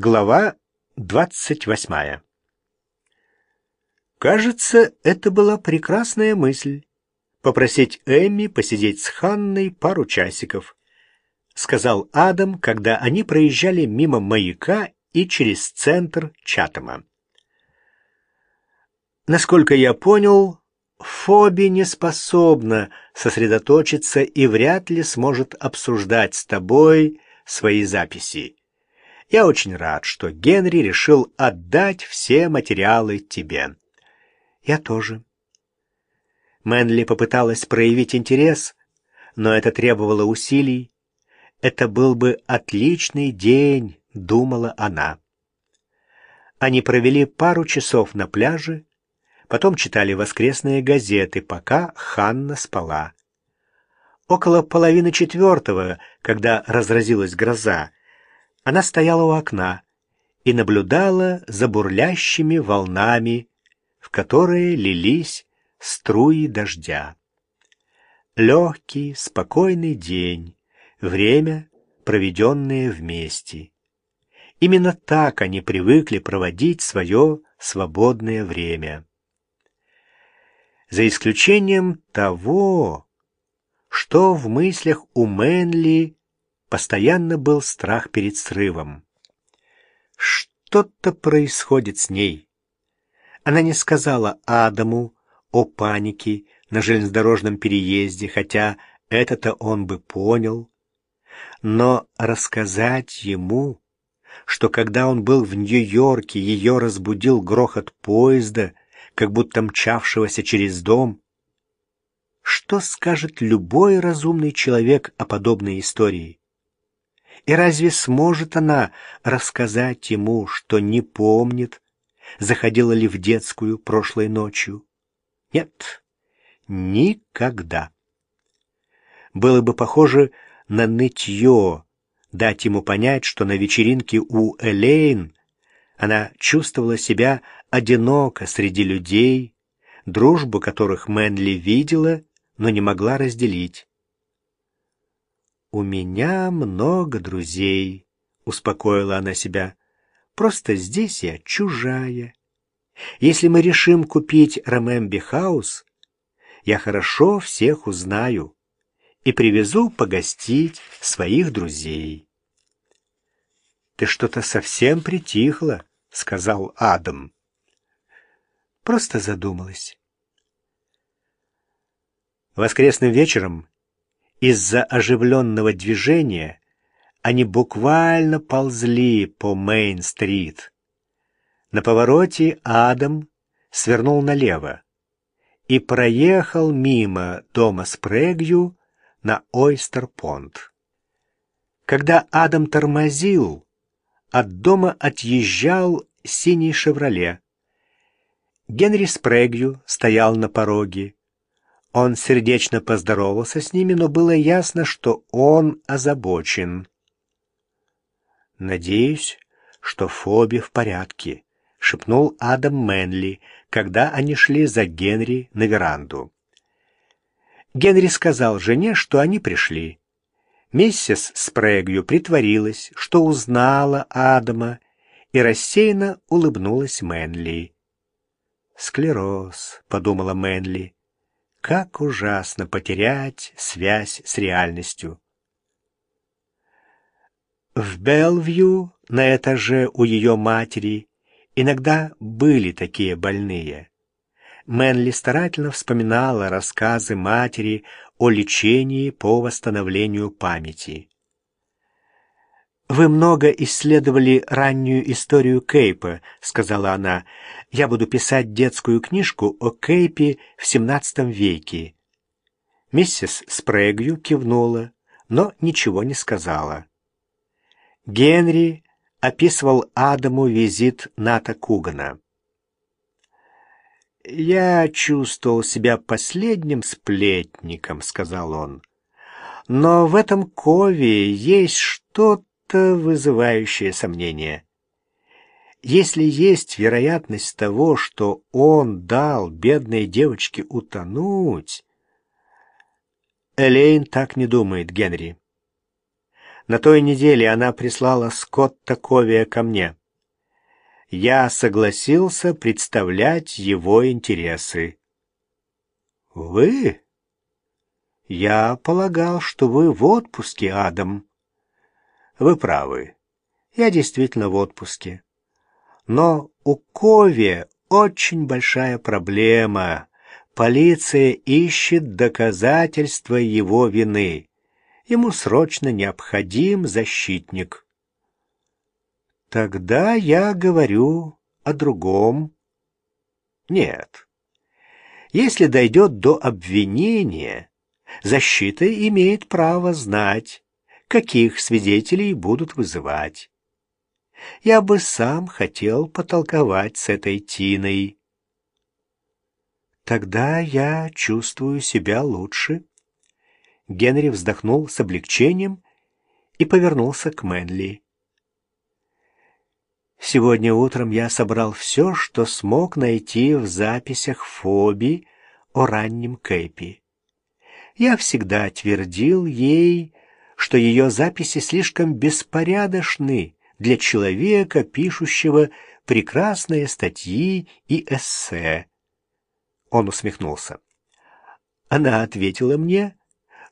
Глава двадцать восьмая Кажется, это была прекрасная мысль — попросить Эмми посидеть с Ханной пару часиков, — сказал Адам, когда они проезжали мимо маяка и через центр Чатама. Насколько я понял, Фоби не способна сосредоточиться и вряд ли сможет обсуждать с тобой свои записи. Я очень рад, что Генри решил отдать все материалы тебе. Я тоже. Мэнли попыталась проявить интерес, но это требовало усилий. Это был бы отличный день, думала она. Они провели пару часов на пляже, потом читали воскресные газеты, пока Ханна спала. Около половины четвертого, когда разразилась гроза, она стояла у окна и наблюдала за бурлящими волнами, в которые лились струи дождя. Легкий, спокойный день, время, проведенное вместе. Именно так они привыкли проводить свое свободное время. За исключением того, что в мыслях у Мэнли постоянно был страх перед срывом. Что-то происходит с ней. Она не сказала Адаму о панике на железнодорожном переезде, хотя это-то он бы понял. Но рассказать ему, что когда он был в Нью-Йорке, ее разбудил грохот поезда, как будто мчавшегося через дом, что скажет любой разумный человек о подобной истории? И разве сможет она рассказать ему, что не помнит, заходила ли в детскую прошлой ночью? Нет, никогда. Было бы похоже на нытье дать ему понять, что на вечеринке у Элейн она чувствовала себя одиноко среди людей, дружбу которых Мэнли видела, но не могла разделить. «У меня много друзей», — успокоила она себя. «Просто здесь я чужая. Если мы решим купить Ромемби хаус, я хорошо всех узнаю и привезу погостить своих друзей». «Ты что-то совсем притихла», — сказал Адам. «Просто задумалась». Воскресным вечером из-за оживленного движения они буквально ползли по Мейн-стрит. На повороте Адам свернул налево и проехал мимо дома Спрэгью на Ойстер-Понт. Когда Адам тормозил, от дома отъезжал синий «Шевроле». Генри Спрэгью стоял на пороге, он сердечно поздоровался с ними, но было ясно, что он озабочен. «Надеюсь, что Фоби в порядке», — шепнул Адам Мэнли, когда они шли за Генри на веранду. Генри сказал жене, что они пришли. Миссис Спрэгью притворилась, что узнала Адама, и рассеянно улыбнулась Мэнли. «Склероз», — подумала Мэнли. Как ужасно потерять связь с реальностью. В Белвью, на этаже у ее матери, иногда были такие больные. Мэнли старательно вспоминала рассказы матери о лечении по восстановлению памяти. «Вы много исследовали раннюю историю Кейпа», — сказала она. «Я буду писать детскую книжку о Кейпе в XVII веке». Миссис Спрэгью кивнула, но ничего не сказала. Генри описывал Адаму визит Ната Кугана. «Я чувствовал себя последним сплетником», — сказал он. «Но в этом кове есть что-то, вызывающее сомнения. Если есть вероятность того, что он дал бедной девочке утонуть... Элейн так не думает, Генри. На той неделе она прислала Скотта Ковия ко мне. Я согласился представлять его интересы. «Вы?» «Я полагал, что вы в отпуске, Адам». «Вы правы. Я действительно в отпуске. Но у Кови очень большая проблема. Полиция ищет доказательства его вины. Ему срочно необходим защитник. Тогда я говорю о другом. Нет. Если дойдет до обвинения, защита имеет право знать, каких свидетелей будут вызывать. Я бы сам хотел потолковать с этой Тиной. Тогда я чувствую себя лучше. Генри вздохнул с облегчением и повернулся к Мэнли. Сегодня утром я собрал все, что смог найти в записях Фоби о раннем Кэпи. Я всегда твердил ей, что ее записи слишком беспорядочны для человека, пишущего прекрасные статьи и эссе. Он усмехнулся. Она ответила мне,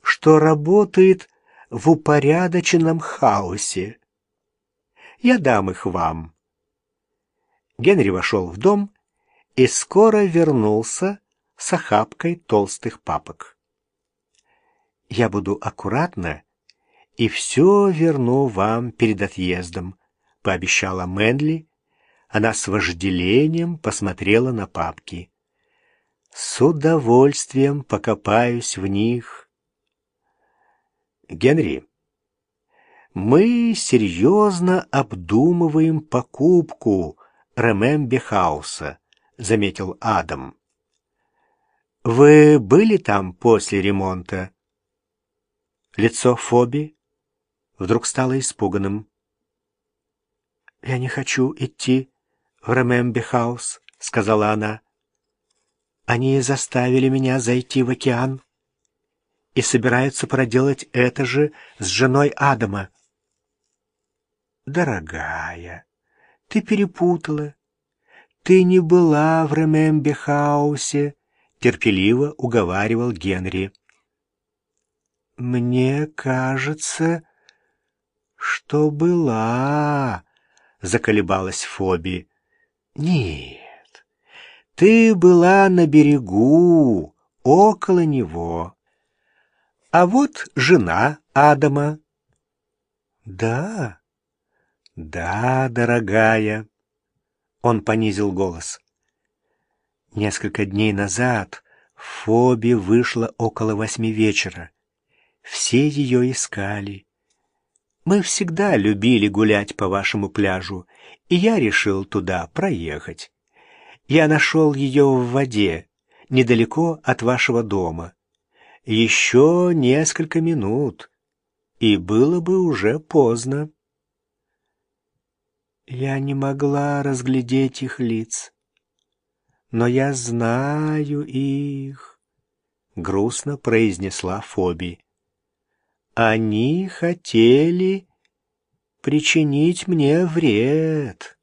что работает в упорядоченном хаосе. Я дам их вам. Генри вошел в дом и скоро вернулся с охапкой толстых папок. «Я буду аккуратно и все верну вам перед отъездом», — пообещала Мэнли. Она с вожделением посмотрела на папки. «С удовольствием покопаюсь в них». «Генри, мы серьезно обдумываем покупку», Ремембе Хауса», — заметил Адам. «Вы были там после ремонта?» Лицо Фоби вдруг стало испуганным. «Я не хочу идти в Ремембе Хаус», — сказала она. «Они заставили меня зайти в океан и собираются проделать это же с женой Адама». «Дорогая», ты перепутала. Ты не была в Ремембе-хаусе, терпеливо уговаривал Генри. Мне кажется, что была, заколебалась Фоби. Нет, ты была на берегу, около него. А вот жена Адама. Да, «Да, дорогая», — он понизил голос. Несколько дней назад Фоби вышла около восьми вечера. Все ее искали. Мы всегда любили гулять по вашему пляжу, и я решил туда проехать. Я нашел ее в воде, недалеко от вашего дома. Еще несколько минут, и было бы уже поздно. Я не могла разглядеть их лиц, но я знаю их, — грустно произнесла Фоби. Они хотели причинить мне вред.